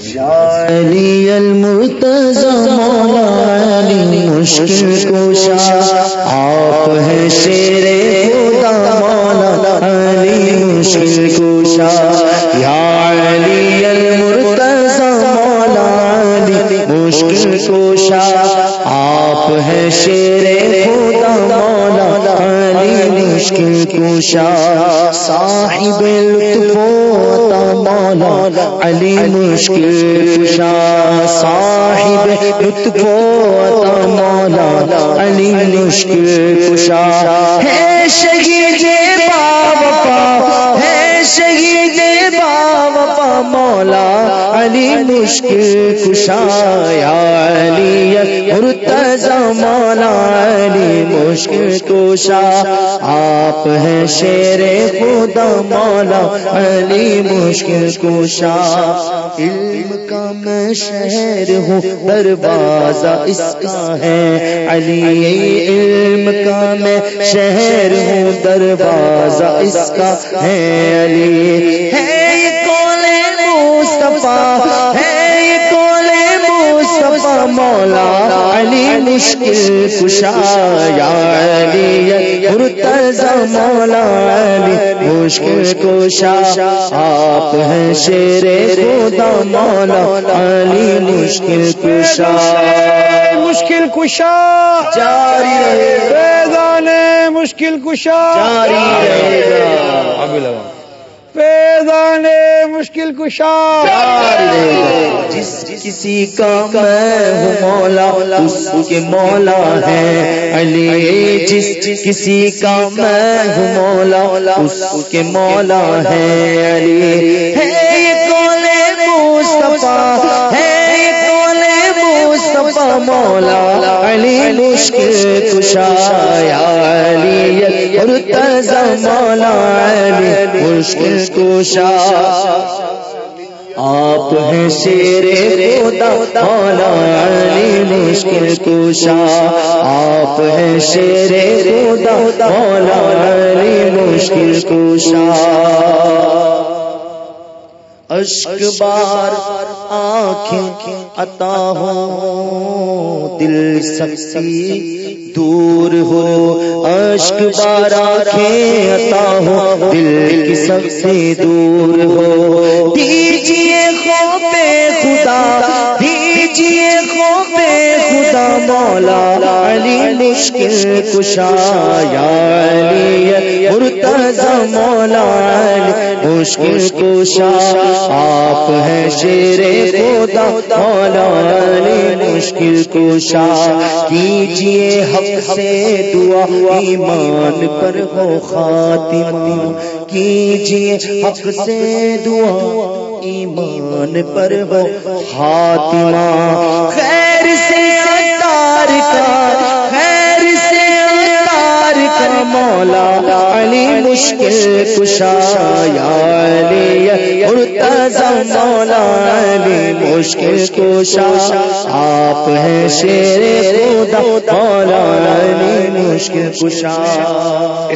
علی المرتضی مولا علی مشکل کوشا آپ ہے شیر خدا مولا علی مشکل کوشا یا علی المرتضی مولا علی مشکل کوشا آپ ہے شیر خدا مولا علی مشکل کوشا صاحب لطف علی مشکل کشا صاحب لطف عطا مولا. علی مشکل کشا ہے شہید بابا ہے شہید بابا مولا. علی مشکل کشا یا مرتضی مولا علی مشکل کشا۔ آپ ہیں شیر خدا مولا علی مشکل کشا۔ علم کا میں شہر ہوں، دروازہ اس کا ہے۔ علی، علم کا میں شہر ہوں، دروازہ اس کا ہے۔ علی، ہے کون مصطفیٰ؟ ہے مولا علی مشکل کشا یا علی مرتضی مولا علی مشکل کشا آپ ہیں شیر خدا مولا علی مشکل کشا۔ مشکل کشا جاری رہے۔ مشکل کشا۔ جاری رہے۔ مشکل کشا۔ جس کسی کا میں ہوں مولا، اس کے مولا ہے علی۔ جس کسی کا میں ہوں مولا، اس کے مولا ہے علی۔ ہے یہ کون مصطفیٰ؟ کون مصطفیٰ مولا علی مشکل کشا، یا علی مرتضی مولا علی مشکل کشا۔ آپ ہیں شیر خدا مولا علی مشکل کشا۔ آپ ہیں شیر خدا مولا علی مشکل کشا۔ اشک بار آ آنکھیں عطا ہو دل سکسی دور ہو. اشک بار آنکھیں عطا ہو دل کی سب سے دور ہو. مولا علی مشکل کشا، یا علی مرتضی مولا علی مشکل کشا، آپ ہیں شیر خدا مولا علی مشکل کشا کیجیے حق سے دعا، ایمان پر ہو خاتمہ کیجیے حق سے دعا، ایمان پر ہو خاتمہ۔ خیر سے مولا علی مشکل کشا، یا علی مرتضی مولا علی مشکل کشا، آپ ہیں شیر خدا، مولا علی مشکل کشا۔